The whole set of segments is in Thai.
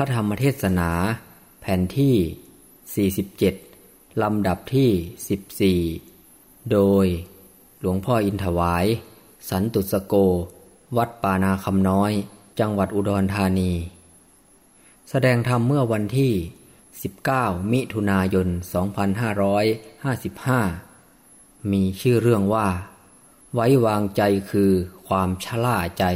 พระธรรมเทศนา แผ่นที่ 47 ลำดับที่ 14 โดย หลวงพ่ออินถวาย สันตุสโก วัดปานาคำน้อย จังหวัดอุดรธานี แสดงธรรมเมื่อวันที่ 19 มิถุนายน 2555 มีชื่อเรื่องว่า ไว้วางใจคือความชล่าใจ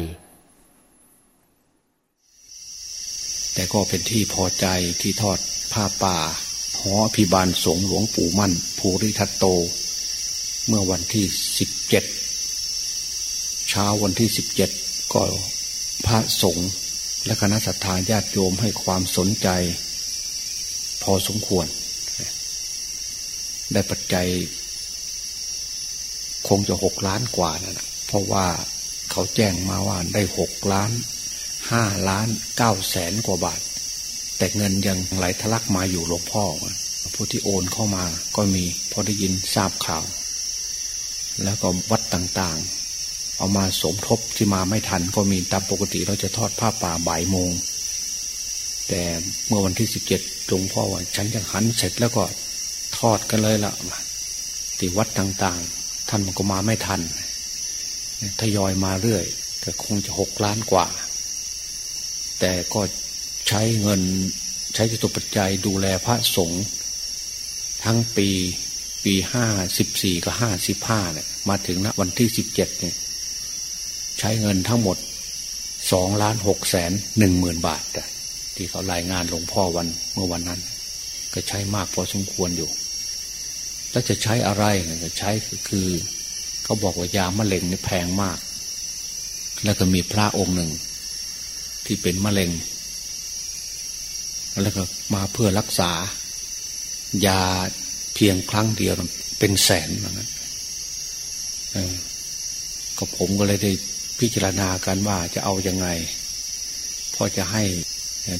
แต่ก็เป็นที่พอใจที่ทอดผ้าป่าหอพิบาลสงหลวงปู่มั่น ภูริทัตโต เมื่อวันที่สิบเจ็ดเช้าวันที่สิบเจ็ดก็พระสงฆ์และคณะสัตยาญาติโยมให้ความสนใจ พอสมควร ได้ปัจจัย คงจะหกล้านกว่านะเพราะว่าเขาแจ้งมาว่าได้หกล้าน ห้าล้านเก้าแสนกว่าบาท แต่เงินยังไหลทะลักมาอยู่หลวงพ่อผู้ที่โอนเข้ามาก็มีพอได้ยินทราบข่าว แล้วก็วัดต่างๆ เอามาสมทบที่มาไม่ทันก็มีตามปกติเราจะทอดผ้าป่าบ่ายโมง แต่เมื่อวันที่สิบเจ็ดหลวงพ่อว่าฉันจะหันเสร็จแล้วก็ทอดกันเลยละที่วัดต่างๆ ท่านมันก็มาไม่ทันทยอยมาเรื่อยแต่คงจะหกล้านกว่า แต่ก็ใช้เงินใช้จตุปัจจัยดูแลพระสงฆ์ทั้งปีปีห้าสิบสี่กับห้าสิบห้าเนี่ยมาถึงณวันที่สิบเจ็ดเนี่ยใช้เงินทั้งหมดสองล้านหกแสนหนึ่งหมื่นบาท ที่เขารายงานหลวงพ่อวันเมื่อวันนั้น ก็ใช้มากพอสมควรอยู่ แล้วจะใช้อะไรก็ใช้คือเขาบอกว่ายา มะเร็งนี่แพงมาก แล้วก็มีพระองค์หนึ่ง ที่เป็นมะเร็ง แล้วก็มาเพื่อรักษา ยาเพียงครั้งเดียวเป็นแสนเหมือนกันก็ผมก็เลยได้พิจารณากันว่าจะเอาอยัางไงพอจะให้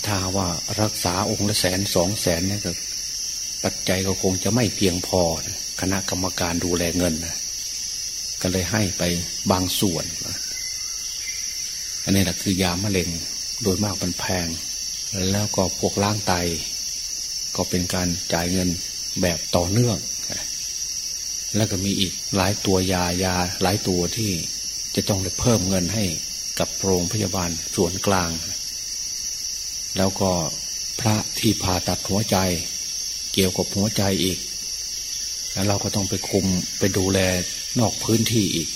ถ้าว่ารักษาองค์ละแสนสองแสนเนี่ยก็ปัจจัยก็คงจะไม่เพียงพอคณะกรรมการดูแลเงินนะก็เลยให้ไปบางส่วน อันนี้แหละคือยามะเร็ง โดยมากมันแพง แล้วก็พวกล้างไต ก็เป็นการจ่ายเงินแบบต่อเนื่อง แล้วก็มีอีกหลายตัวยายาหลายตัวที่จะต้องเพิ่มเงินให้กับโรงพยาบาลส่วนกลาง แล้วก็พระที่ผ่าตัดหัวใจ เกี่ยวกับหัวใจอีก แล้วเราก็ต้องไปคุมไปดูแลนอกพื้นที่อีก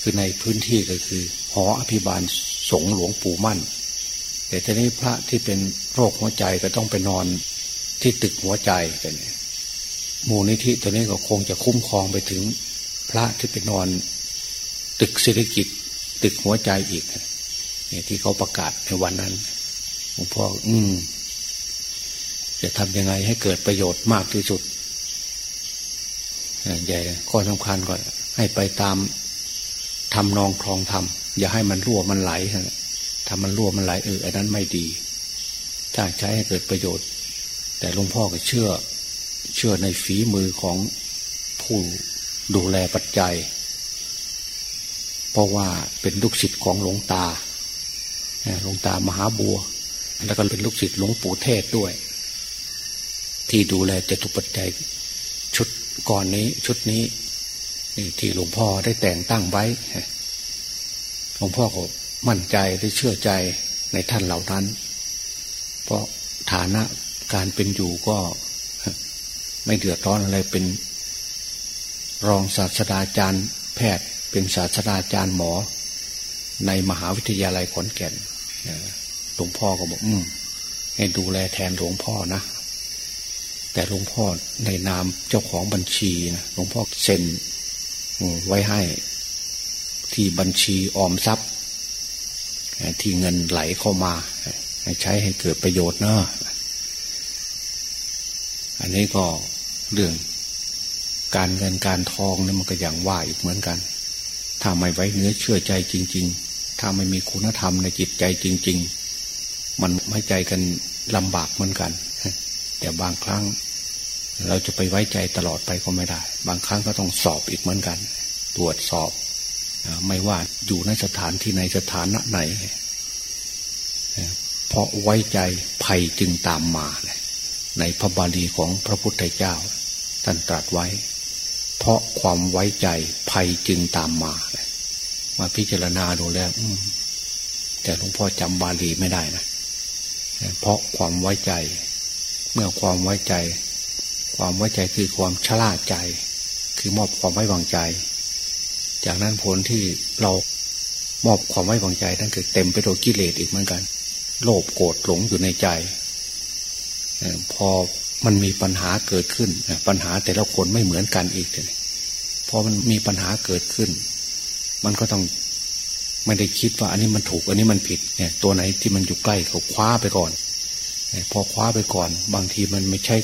คือในพื้นที่ก็คือ หออภิบาลสงหลวงปู่มั่น แต่ทีนี้พระที่เป็นโรคหัวใจก็ต้องไปนอนที่ตึกหัวใจกันมูลนิธิตัวนี้ก็คงจะคุ้มครองไปถึงพระที่ไปนอน ตึกเศรษฐกิจ ตึกหัวใจอีกเนี่ยที่เขาประกาศในวันนั้นหลวงพ่ออืม จะทำยังไงให้เกิดประโยชน์มากที่สุดใหญ่ข้อสำคัญก่อนให้ไปตามทำนองคลองทำอย่าให้มันรั่วมันไหล ถ้ามันรั่วมันไหลเอออันนั้นไม่ดี ถ้าใช้ให้เกิดประโยชน์ แต่หลวงพ่อก็เชื่อ เชื่อในฝีมือของผู้ดูแลปัจจัย เพราะว่าเป็นลูกศิษย์ของหลวงตาหลวงตามหาบัว แล้วก็เป็นลูกศิษย์หลวงปู่เทศด้วย ที่ดูแลจตุปัจจัยชุดก่อนนี้ชุดนี้นี่ที่หลวงพ่อได้แต่งตั้งไว้หลวงพ่อก็ มั่นใจได้เชื่อใจในท่านเหล่านั้น เพราะฐานะการเป็นอยู่ก็ไม่เดือดร้อนอะไรเป็น รองศาสตราจารย์แพทย์เป็นศาสตราจารย์หมอ ในมหาวิทยาลัยขอนแก่นหลวงพ่อก็บอกอืมให้ดูแลแทนหลวงพ่อนะ แต่หลวงพ่อในนามเจ้าของบัญชีนะหลวงพ่อเซ็นไว้ให้ ที่บัญชีออมทรัพย์ ที่เงินไหลเข้ามา ใช้ให้เกิดประโยชน์เนอะอันนี้ก็เรื่องการเงินการทองนี่มันก็อย่างว่าอีกเหมือนกัน ถ้าไม่ไว้เนื้อเชื่อใจจริง ๆ ถ้าไม่มีคุณธรรมในจิตใจจริง ๆ มันไม่ใจกันลำบากเหมือนกัน แต่บางครั้ง เราจะไปไว้ใจตลอดไปก็ไม่ได้ บางครั้งก็ต้องสอบอีกเหมือนกัน ตรวจสอบ ไม่ว่า อยู่ในสถานที่ในสถานะไหนเพราะไว้ใจภัยจึงตามมา ในพระบาลีของพระพุทธเจ้า ท่านตรัสไว้ เพราะความไว้ใจภัยจึงตามมา มาพิจารณาดูแล้วแต่หลวงพ่อจำบาลีไม่ได้นะเพราะความไว้ใจ เมื่อความไว้ใจ ความไว้ใจคือความชราใจ คือมอบความไว้วางใจ จากนั้นผลที่เรา มอบความไว้วางใจนั่นคือเต็มไปด้วยกิเลสอีกเหมือนกัน โลภโกรธหลงอยู่ในใจพอมันมีปัญหาเกิดขึ้นปัญหาแต่ละคนไม่เหมือนกันอีกเลยพอมันมีปัญหาเกิดขึ้น มันก็ต้องไม่ได้คิดว่าอันนี้มันถูกอันนี้มันผิดเนี่ย ตัวไหนที่มันอยู่ใกล้เขาคว้าไปก่อนพอคว้าไปก่อน บางทีมันไม่ใช่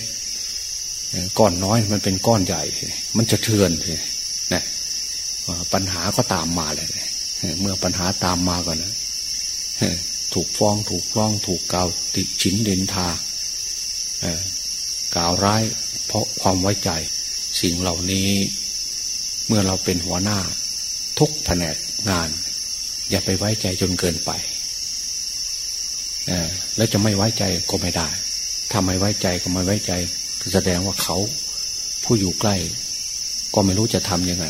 ก้อนน้อยมันเป็นก้อนใหญ่ มันจะเทือนนะปัญหาก็ตามมาเลย เมื่อปัญหาตามมาก่อนนะถูกฟ้องถูกร้องถูกกล่าวติชินเดินทากล่าวร้าย เพราะความไว้ใจ สิ่งเหล่านี้ เมื่อเราเป็นหัวหน้า ทุกแผนกงาน อย่าไปไว้ใจจนเกินไปแล้วจะไม่ไว้ใจก็ไม่ได้ถ้าไม่ไว้ใจก็ไม่ไว้ใจ แสดงว่าเขา ผู้อยู่ใกล้ ก็ไม่รู้จะทำยังไง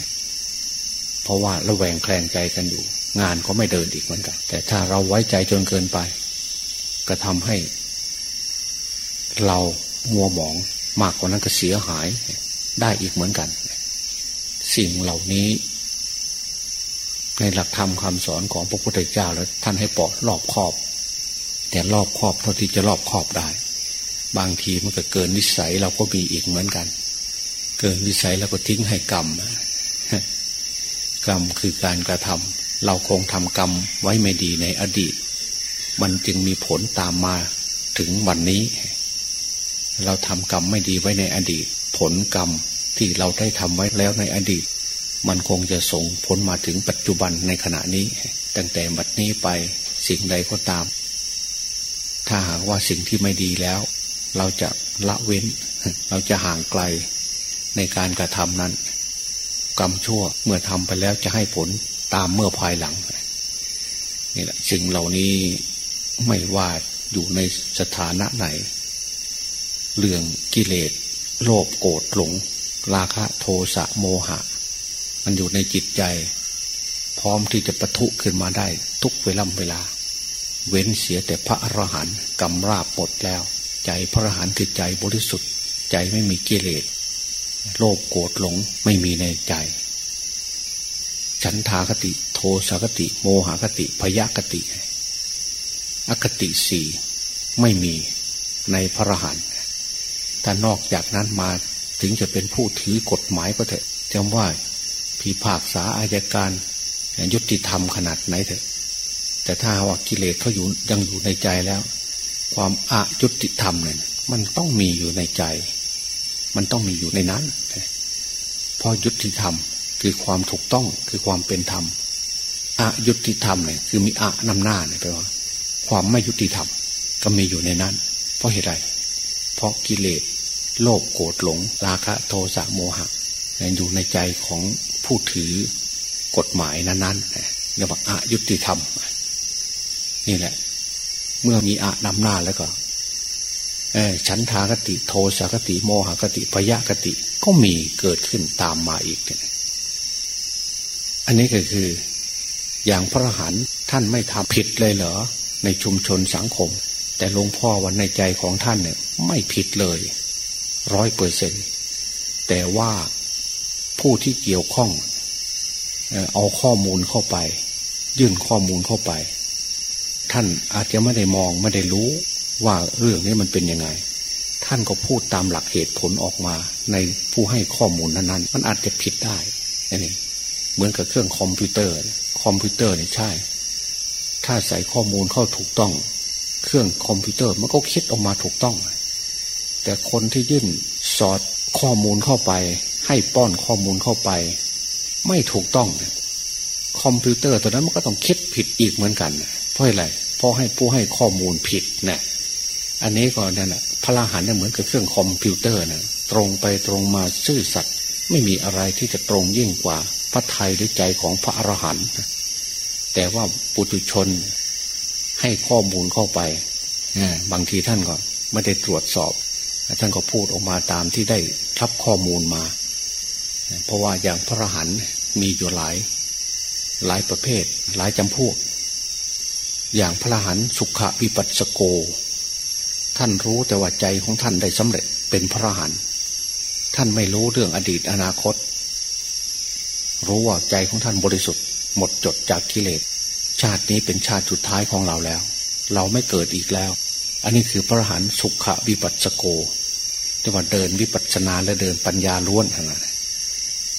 เพราะว่าระแวงแคลงใจกันอยู่ งานก็ไม่เดินอีกเหมือนกัน แต่ถ้าเราไว้ใจจนเกินไป ก็ทำให้ เรามัวหมองมากกว่านั้นก็เสียหายได้อีกเหมือนกัน สิ่งเหล่านี้ ในหลักธรรมคำสอนของพระพุทธเจ้าแล้วท่านให้ปอดรอบครอบ แต่รอบครอบเท่าที่จะรอบครอบได้ บางทีมันก็เกินวิสัยเราก็มีอีกเหมือนกัน เกินวิสัยแล้วก็ทิ้งให้กรรม กรรมคือการกระทำเราคงทำกรรมไว้ไม่ดีในอดีต มันจึงมีผลตามมาถึงวันนี้ เราทำกรรมไม่ดีไว้ในอดีต ผลกรรมที่เราได้ทำไว้แล้วในอดีต มันคงจะส่งผลมาถึงปัจจุบันในขณะนี้ ตั้งแต่บัดนี้ไปสิ่งใดก็ตาม ถ้าหากว่าสิ่งที่ไม่ดีแล้ว เราจะละเว้น เราจะห่างไกลในการกระทำนั้น กรรมชั่ว เมื่อทำไปแล้วจะให้ผลตามเมื่อภายหลังนี่แหละสิ่งเหล่านี้ไม่ว่าอยู่ในสถานะไหน เรื่องกิเลส โลภโกรธหลง ราคะโทสะโมหะ มันอยู่ในจิตใจ พร้อมที่จะปะทุขึ้นมาได้ ทุกเวลาเวลา เว้นเสียแต่พระอรหันต์กำราบหมดแล้ว ใจพระอรหันต์คือใจบริสุทธิ์ ใจไม่มีกิเลส โลภโกรธหลงไม่มีในใจ ฉันทากติ โทสากติ โมหกติ พยากติ อคติสี่ไม่มีในพระรหันต์ถ้านอกจากนั้นมาถึงจะเป็นผู้ถือกฎหมายก็เถอะจำว่าผีภาคษาอายการยุติธรรมขนาดไหนเถอะ แต่ถ้าว่ากิเลสเขาอยู่ยังอยู่ในใจแล้ว ความอายุติธรรมเนี่ยมันต้องมีอยู่ในใจ มันต้องมีอยู่ในนั้นเพราะยุติธรรมคือความถูกต้องคือความเป็นธรรมอายุติธรรมเนี่ยคือมีอะนำหน้าเนี่ยแปลว่า ความไม่ยุติธรรมก็มีอยู่ในนั้น เพราะเหตุไร เพราะกิเลสโลภโกรธหลง ราคะโทสะโมหะอยู่ในใจของผู้ถือกฎหมายนั้นๆเรียกว่าอายุติธรรม นี่แหละ เมื่อมีอะนำหน้าแล้วก็ ฉันทากติโทสากติโมหกติพยากติก็มีเกิดขึ้นตามมาอีก อันนี้ก็คือ อย่างพระหันท่านไม่ทำผิดเลยเหรอ ในชุมชนสังคม แต่หลวงพ่อวันในใจของท่านเนี่ย ไม่ผิดเลยร้อยเปอร์เซ็นแต่ว่าผู้ที่เกี่ยวข้อง เอาข้อมูลเข้าไป ยื่นข้อมูลเข้าไป ท่านอาจจะไม่ได้มองไม่ได้รู้ ว่าเรื่องนี้มันเป็นยังไง ท่านก็พูดตามหลักเหตุผลออกมา ในผู้ให้ข้อมูลนั้นๆ มันอาจจะผิดได้นี่เหมือนกับเครื่องคอมพิวเตอร์ คอมพิวเตอร์นี่ใช่ ถ้าใส่ข้อมูลเข้าถูกต้อง เครื่องคอมพิวเตอร์มันก็คิดออกมาถูกต้อง แต่คนที่ยื่นสอดข้อมูลเข้าไป ให้ป้อนข้อมูลเข้าไป ไม่ถูกต้อง คอมพิวเตอร์ตัวนั้นมันก็ต้องคิดผิดอีกเหมือนกัน เพราะอะไร เพราะให้ผู้ให้ข้อมูลผิดเนี่ย อันนี้ก็นั่นแหละพระอรหันต์เนี่ยเหมือนกับเครื่องคอมพิวเตอร์นะตรงไปตรงมาซื่อสัตย์ไม่มีอะไรที่จะตรงยิ่งกว่าพระทัยหรือใจของพระอรหันต์แต่ว่าปุถุชนให้ข้อมูลเข้าไปบางทีท่านก็ไม่ได้ตรวจสอบ ท่านก็พูดออกมาตามที่ได้รับข้อมูลมา เพราะว่าอย่างพระรหันมีอยู่หลายหลายประเภท หลายจำพวก อย่างพระรหันสุขวิปัสสโก ท่านรู้แต่ว่าใจของท่านได้สำเร็จเป็นพระรหันท่านไม่รู้เรื่องอดีตอนาคต รู้ว่าใจของท่านบริสุทธิ์ หมดจดจากกิเลส ชาตินี้เป็นชาติสุดท้ายของเราแล้ว เราไม่เกิดอีกแล้ว อันนี้คือพระหันสุขวิปัสสโกที่ว่าเดินวิปัสสนาและเดินปัญญาล้วนทั้งนั้น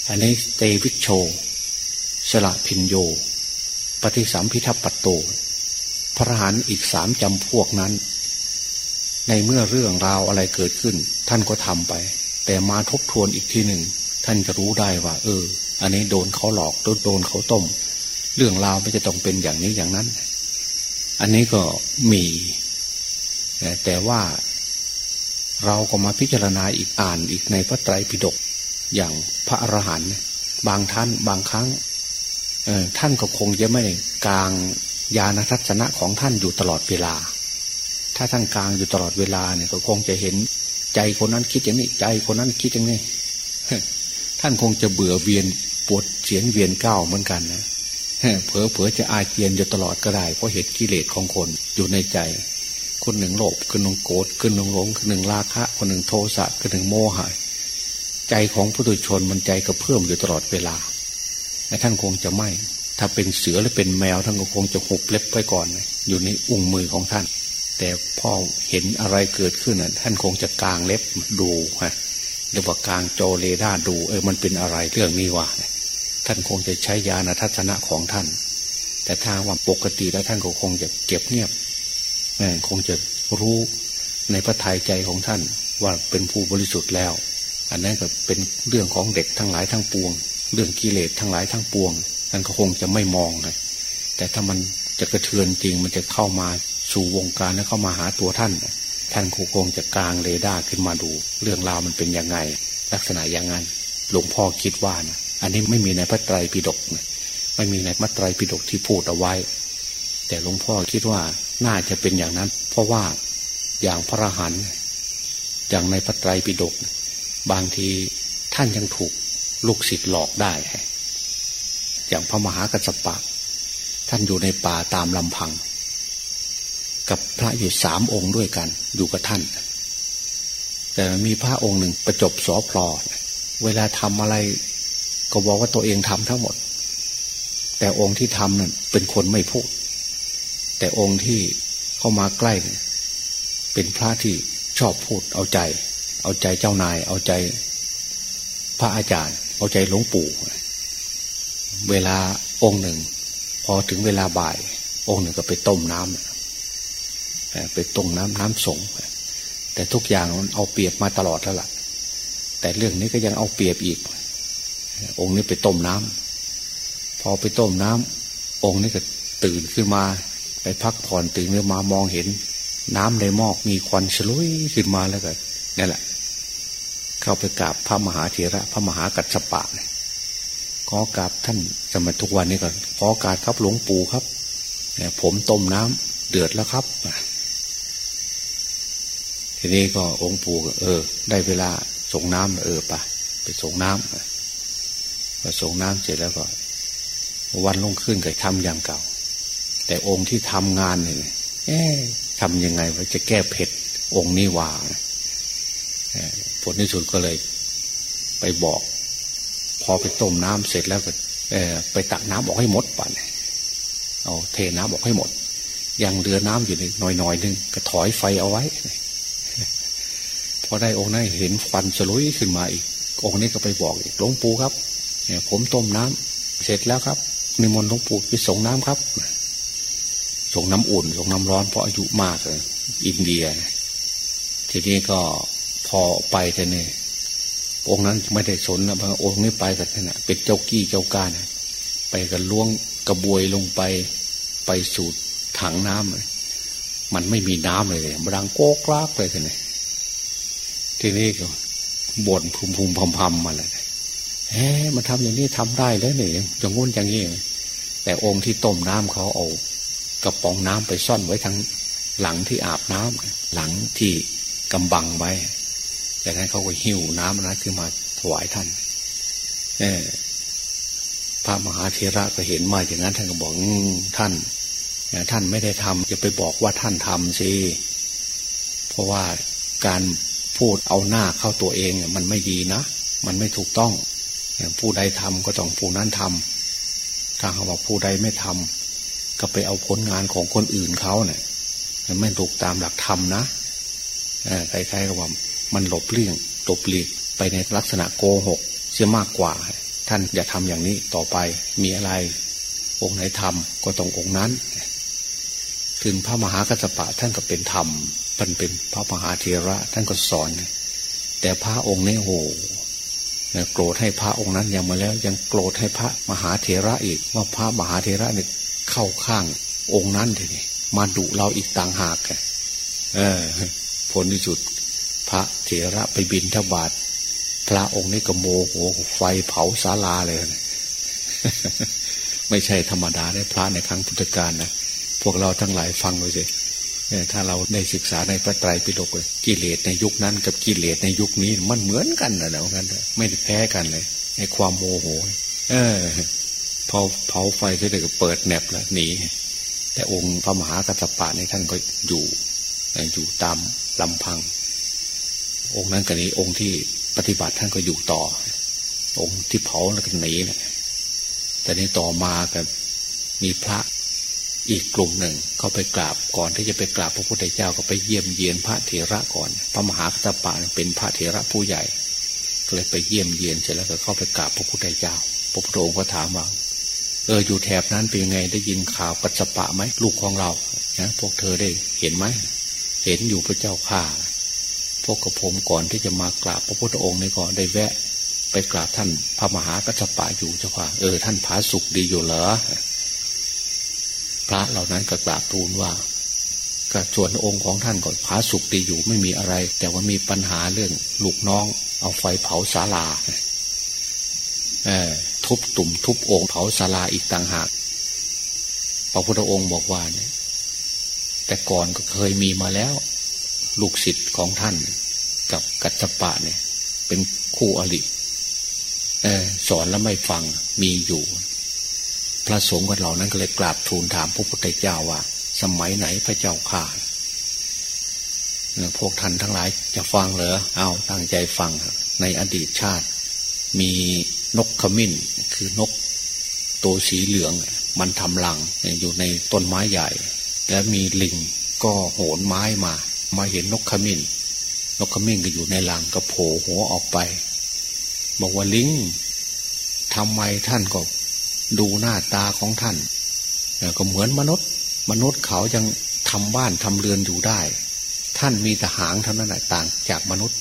อันนี้เตวิชโช สละพินโย ปฏิสัมพิทัปปตโต พระหันอีกสามจำพวกนั้น ในเมื่อเรื่องราวอะไรเกิดขึ้น ท่านก็ทำไป แต่มาทบทวนอีกทีหนึ่ง ท่านจะรู้ได้ว่า เออ อันนี้โดนเขาหลอกโดนเขาต้ม เรื่องราวไม่จะต้องเป็นอย่างนี้อย่างนั้น อันนี้ก็มี แต่ว่าเราก็มาพิจารณาอีกอ่านอีกในพระไตรปิฎกอย่างพระอรหันต์บางท่านบางครั้งท่านก็คงจะไม่กลางญาณทัศนะของท่านอยู่ตลอดเวลา ถ้าท่านกลางอยู่ตลอดเวลาเนี่ยก็คงจะเห็น ใจคนนั้นคิดอย่างนี้ ใจคนนั้นคิดอย่างนี้ ท่านคงจะเบื่อเวียนปวดเสียนเวียนเก้าเหมือนกันนะเผลอเผลอจะอาเจียนอยู่ตลอดก็ได้เพราะเหตุกิเลสของคนอยู่ในใจ คนหนึ่งโลภคนหนึ่งโกรธคนหนึ่งหลงคนหนึ่งราคะ คนหนึ่งโทสะคนหนึ่งโมหะใจของผู้ตุชนมันใจกระเพื่อมอยู่ตลอดเวลาท่านคงจะไม่ ถ้าเป็นเสือหรือเป็นแมวท่านก็คงจะหุบเล็บไว้ก่อน อยู่ในอุ้งมือของท่าน แต่พอเห็นอะไรเกิดขึ้นน่ะท่านคงจะกางเล็บดูฮะหรือว่ากางโจเลด้าดู เออมันเป็นอะไรเรื่องนี้วะท่านคงจะใช้ยาณทัศนะของท่าน แต่ถ้าว่าปกติแล้วท่านก็คงจะเก็บเงียบคงจะรู้ในพระทัยใจของท่านว่าเป็นผู้บริสุทธิ์แล้ว อันนั้นก็เป็นเรื่องของเด็กทั้งหลายทั้งปวง เรื่องกิเลสทั้งหลายทั้งปวงท่านก็คงจะไม่มองเลยแต่ถ้ามันจะกระเทือนจริงมันจะเข้ามา สู่วงการแล้วเข้ามาหาตัวท่าน ท่านคงจะกลางเรดาร์ขึ้นมาดู เรื่องราวมันเป็นยังไง ลักษณะอย่างนั้นหลวงพ่อคิดว่านะอันนี้ไม่มีในพระไตรปิฎกไม่มีในพระไตรปิฎกที่พูดเอาไว้ แต่หลวงพ่อคิดว่าน่าจะเป็นอย่างนั้น เพราะว่าอย่างพระหันอย่างในพระไตรปิฎกบางทีท่านยังถูกลูกศิษย์หลอกได้ อย่างพระมหากัสปะ ท่านอยู่ในป่าตามลำพัง กับพระอยู่สามองค์ด้วยกัน อยู่กับท่าน แต่มีพระองค์หนึ่งประจบสอพลอเวลาทำอะไร ก็บอกว่าตัวเองทำทั้งหมด แต่องค์ที่ทำนั่นเป็นคนไม่พูด แต่องค์ที่เข้ามาใกล้เป็นพระที่ชอบพูดเอาใจ เอาใจเจ้านาย เอาใจ พระอาจารย์ เอาใจหลวงปู่ เวลาองค์หนึ่ง พอถึงเวลาบ่าย องค์หนึ่งก็ไปต้มน้ำ ไปต้มน้ำน้ำสงแต่ทุกอย่างมันเอาเปรียบมาตลอดแล้วล่ะ แต่เรื่องนี้ก็ยังเอาเปรียบอีก องค์นี้ไปต้มน้ำพอไปต้มน้ำองค์นี้ก็ตื่นขึ้นมา ไปพักผ่อนตื่นขึ้นมามองเห็น น้ำในหม้อมีควันฉลุยขึ้นมาแล้วก็นี่แหละ เข้าไปกราบพระมหาเถระ พระมหากัจจปะเนี่ยขอกราบท่านสมัยทุกวันนี้ก่อนขอกราบครับหลวงปู่ครับผมต้มน้ำเดือดแล้วครับ ทีนี้ก็องค์ปู่เออ ได้เวลาส่งน้ำเออปะไปส่งน้ำพอส่งน้ำเสร็จแล้วก็ วันลงขึ้นก็ทำอย่างเก่า แต่องค์ที่ทำงานเนี่ยเอ๊ทำยังไงว่าจะแก้เผ็ดองค์นี้ว่าผลที่สุดก็เลย ไปบอก พอไปต้มน้ำเสร็จแล้วก็ไปตักน้ำออกให้หมดป่ะเนี่ยเอาเทน้ำออกให้หมด ยังเรือน้ำอยู่หน่อยๆนึงก็ถอยไฟเอาไว้ อได้องค์นั้นเห็นควันสลุยขึ้นมาอีก องค์นี้ก็ไปบอกอีกหลวงปู่ครับผมต้มน้ำเสร็จแล้วครับนิมนต์หลวงปู่ไปส่งน้ำครับ ส่งน้ำอุ่น ส่งน้ำร้อนเพราะอายุมากเลยอินเดีย ทีนี้ก็พอไปแต่เนี่ยองค์นั้นไม่ได้สนนะองค์นี้ไปกันนะเป็นเจ้ากี้เจ้าการไปกันล้วงกระบวยลงไปไปสูดถังน้ำมันไม่มีน้ำเลยเลยมันดังโก๊กลากเลยทีนี้ ทีนี้ก็บ่นพุมพุมพำพำมาเลยเฮ้มันทำอย่างนี้ทำได้แล้วเนี่ยอย่างงู้นอย่างนี้แต่องค์ที่ต้มน้ำเขาเอากระป๋องน้ำไปซ่อนไว้ทั้งหลังที่อาบน้ำหลังที่กำบังไว้จากนั้นเขาก็หิวน้ำนะขึ้นมาถวายท่าน เออพระมหาเทระก็เห็นมาอย่างนั้นท่านก็บอกท่านท่านไม่ได้ทำจะไปบอกว่าท่านทำสิเพราะว่าการ พูดเอาหน้าเข้าตัวเองมันไม่ดีนะ มันไม่ถูกต้อง ผู้ใดทำก็ต้องผู้นั้นทำถ้าหากว่าผู้ใดไม่ทำก็ไปเอาผลงานของคนอื่นเขาเนี่ยมันไม่ถูกตามหลักธรรมนะใครๆก็ว่ามันหลบเลี่ยงหลบหลีกไปในลักษณะโกหกเสียมากกว่า ท่านอย่าทำอย่างนี้ต่อไปมีอะไร องค์ไหนทำก็ต้ององค์นั้น ถึงพระมหากัสปะท่านก็เป็นธรรม มันเป็นพระมหาเทระท่านก็สอน แต่พระองค์นี้โหโกรธให้พระองค์นั้นยังมาแล้ว ยังโกรธให้พระมหาเทระอีก ว่าพระมหาเทระเนี่ยเข้าข้างองค์นั้นทีนี้มาดุเราอีกต่างหากเออผลที่สุด พระเถระไปบินทบาทพระองค์นี้ก็โมโหไฟเผาศาลาเลยไม่ใช่ธรรมดาได้พระในครั้งพุทธกาลนะพวกเราทั้งหลายฟังดูสิ ถ้าเราได้ศึกษาในพระไตรปิฎกเลยกิเลสในยุคนั้นกับกิเลสในยุคนี้มันเหมือนกันนะนะกันไม่ได้แพ้กันเลยในความโมโห เออพอเผาไฟเสร็จก็เปิดแหนบแล้วหนีแต่องค์พระมหากัสสปะในท่านก็อยู่อยู่ตามลำพัง องค์นั้นกับนี้องค์ที่ปฏิบัติท่านก็อยู่ต่อ องค์ที่เผาแล้วก็หนีนะแต่นี้ต่อมากับมีพระ อีกกลุ่มหนึ่งเขาไปกราบก่อนที่จะไปกราบพระพุทธเจ้าก็ไปเยี่ยมเยียนพระเถระก่อน พระมหากัสปะเป็นพระเถระผู้ใหญ่ก็เลยไปเยี่ยมเยียนเสร็จแล้วก็เข้าไปกราบพระพุทธเจ้า พระพุทธองค์ก็ถามว่าเอออยู่แถบนั้นเป็นไงได้ยินข่าวกัสปะไหมลูกของเรานะพวกเธอได้เห็นไหมเห็นอยู่พระเจ้าข่าพวกกระผมก่อนที่จะมากราบพระพุทธองค์นี่ก่อนได้แวะ ไปกราบท่านพระมหากัสปะอยู่เจ้าค่ะเออท่านผาสุกดีอยู่เหรอ พระเหล่านั้นก็กราบทูลว่าก็ส่วนองค์ของท่านก็ผาสุกดีอยู่ไม่มีอะไร แต่ว่ามีปัญหาเรื่องลูกน้อง เอาไฟเผาศาลาเออทุบตุ่มทุบองค์เผาศาลาอีกต่างหากพระพุทธองค์บอกว่าเนี่ยแต่ก่อนก็เคยมีมาแล้ว ลูกศิษย์ของท่าน กับกัจจปะเนี่ย เป็นคู่อริสอนแล้วไม่ฟังมีอยู่ พระสงฆ์กันเหล่านั้นก็เลยกราบทูลถามพระพุทธเจ้าว่า สมัยไหนพระเจ้าข่าพวกท่านทั้งหลายจะฟังเหรอเอาตั้งใจฟัง ในอดีตชาติ มีนกขมิ้น คือนกตัวสีเหลือง มันทำรังอยู่ในต้นไม้ใหญ่ แล้วมีลิงก็โหนไม้มา มาเห็นนกขมิ้น นกขมิ้นก็อยู่ในหลังก็โผล่หัวออกไป บอกว่าลิงทำไมท่านก็ ดูหน้าตาของท่านก็เหมือนมนุษย์ มนุษย์เขายังทำบ้านทำเรือนอยู่ได้ ท่านมีแต่หางเท่านั้นแหละต่างจากมนุษย์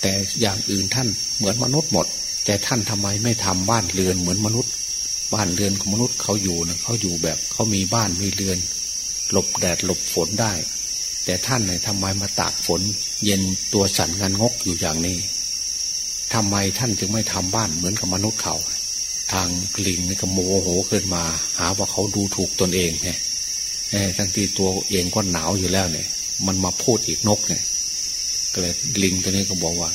แต่อย่างอื่นท่านเหมือนมนุษย์หมด แต่ท่านทำไมไม่ทำบ้านเรือนเหมือนมนุษย์ บ้านเรือนของมนุษย์เขาอยู่นะเขาอยู่แบบเขามีบ้านมีเรือน หลบแดดหลบฝนได้ แต่ท่านเนี่ยทำไมมาตากฝน เย็นตัวสั่นงันงกอยู่อย่างนี้ทำไมท่านจึงไม่ทำบ้านเหมือนกับมนุษย์เขา ทางลิงนี่ก็โมโหขึ้นมา หาว่าเขาดูถูกตนเองไงทั้งที่ตัวเองก็หนาวอยู่แล้วเนี่ย มันมาพูดอีกนกเนี่ยก็เลยลิงตัวนี้ก็บอกว่า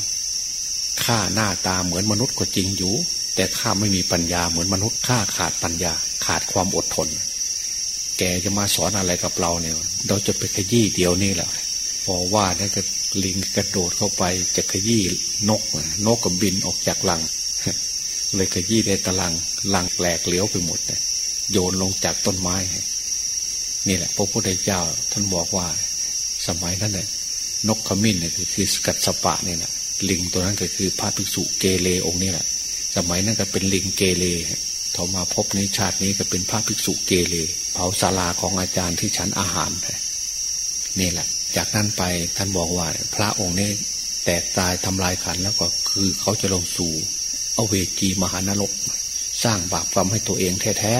ข้าหน้าตาเหมือนมนุษย์ก็จริงอยู่ แต่ข้าไม่มีปัญญาเหมือนมนุษย์ข้าขาดปัญญา ขาดความอดทน แกจะมาสอนอะไรกับเราเนี่ย เราจะไปขยี้เดียวนี่แหละพอว่าเนี่ยก็ลิงกระโดดเข้าไปจะขยี้นก นกก็บินออกจากหลัง เลยขยี้ในตะลังลังแหลกเหลียวไปหมดเลยโยนลงจากต้นไม้ นี่แหละ พระพุทธเจ้าท่านบอกว่า สมัยนั้นเนี่ยนกขมิ้นเนี่ยคือสกัดสปะเนี่ยนะลิงตัวนั้นก็คือพระภิกษุเกเรองค์นี้แหละสมัยนั้นก็เป็นลิงเกเรถอมาพบในชาตินี้ก็เป็นพระภิกษุเกเรเผาศาลาของอาจารย์ที่ฉันอาหารนี่แหละ จากนั้นไปท่านบอกว่า พระองค์นี้แตกตายทำลายขันแล้วก็คือเขาจะลงสู่ อเวจีมหานรก สร้างบาปกรรมให้ตัวเองแท้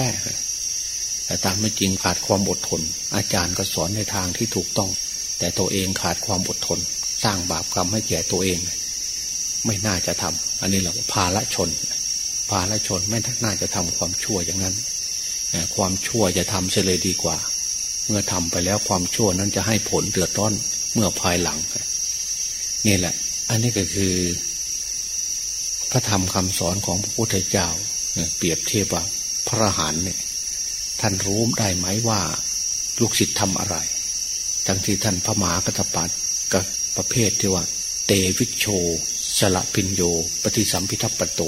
ๆแต่ตามไม่จริงขาดความอดทน อาจารย์ก็สอนในทางที่ถูกต้อง แต่ตัวเองขาดความอดทน สร้างบาปกรรมให้แก่ตัวเอง ไม่น่าจะทำอันนี้แหละภาละชน ภาละชนไม่น่าจะทำความชั่วอย่างนั้นความชั่วจะทำเฉลยดีกว่า เมื่อทำไปแล้วความชั่วนั้นจะให้ผลเดือดร้อนเมื่อภายหลังนี่แหละ อันนี้ก็คือ ระธรรมคำสอนของพระพุทธเจ้าเปรียบเทียบว่าพระหานเนี่ยท่านรู้ได้ไหมว่าลูกศิษย์ทำอะไร ทั้งที่ท่านพระมหากัตปัดกับประเภทที่ว่า เตวิชโชสละพินโย ปฏิสัมพิทัปโต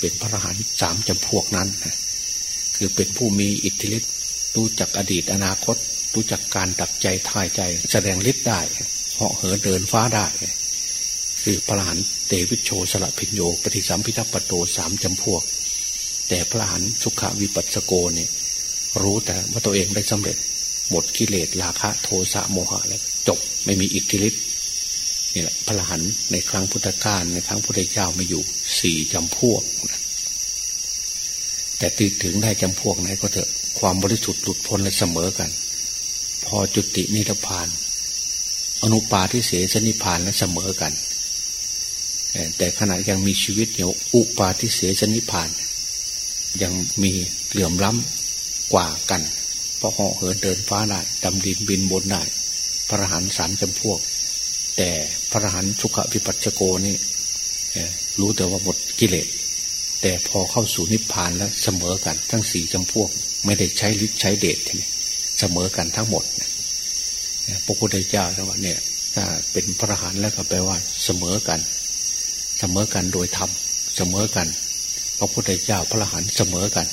เป็นพระหันสามจำพวกนั้น คือเป็นผู้มีอิทธิฤทธิ์รู้จักอดีตอนาคต รู้จักการตักใจท่ายใจ แสดงฤทธิ์ได้เหาะเหินเดินฟ้าได้ คือพระหันเตวิชโชสละพินโยปฏิสัมพิทัปโตสามจำพวก แต่พระหันสุขวิปัสสโกเนี่ยรู้แต่ว่าตัวเองได้สำเร็จหมดกิเลสราคะโทสะโมหะแล้วจบไม่มีอิทธิฤทธิ์นี่แหละพระหันในครั้งพุทธกาลในครั้งพุทธเจ้ามาอยู่สี่จำพวกนะแต่ติดถึงได้จำพวกไหนก็เถอะความบริสุทธิ์หลุดพ้นและเสมอกัน พอจุตินิพพาน อนุปาทิเสสนิพานและเสมอกัน แต่ขณะยังมีชีวิตเดี๋ยวอุปาทิเสสนิพาน ยังมีเหลื่อมล้ำกว่ากัน เพราะเหาะเหินเดินฟ้าได้ดำดินบินบนได้ พระหันสามจำพวก แต่พระหันสุขวิปัสสโกนี่รู้แต่ว่าหมดกิเลสแต่พอเข้าสู่นิพพานแล้วเสมอกัน ทั้งสี่จำพวก ไม่ได้ใช้ฤทธิ์ใช้เดชทีนี้เสมอกันทั้งหมดพระพุทธเจ้าแล้วว่าเนี่ยถ้าเป็นพระหันแล้วก็แปลว่าเสมอกัน เสมอกันโดยธรรมเสมอกัน พระพุทธเจ้าพระหันเสมอกัน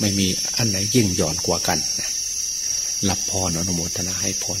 ไม่มีอันไหนยิ่งหย่อนกว่ากันรับพรอนุโมทนาให้พร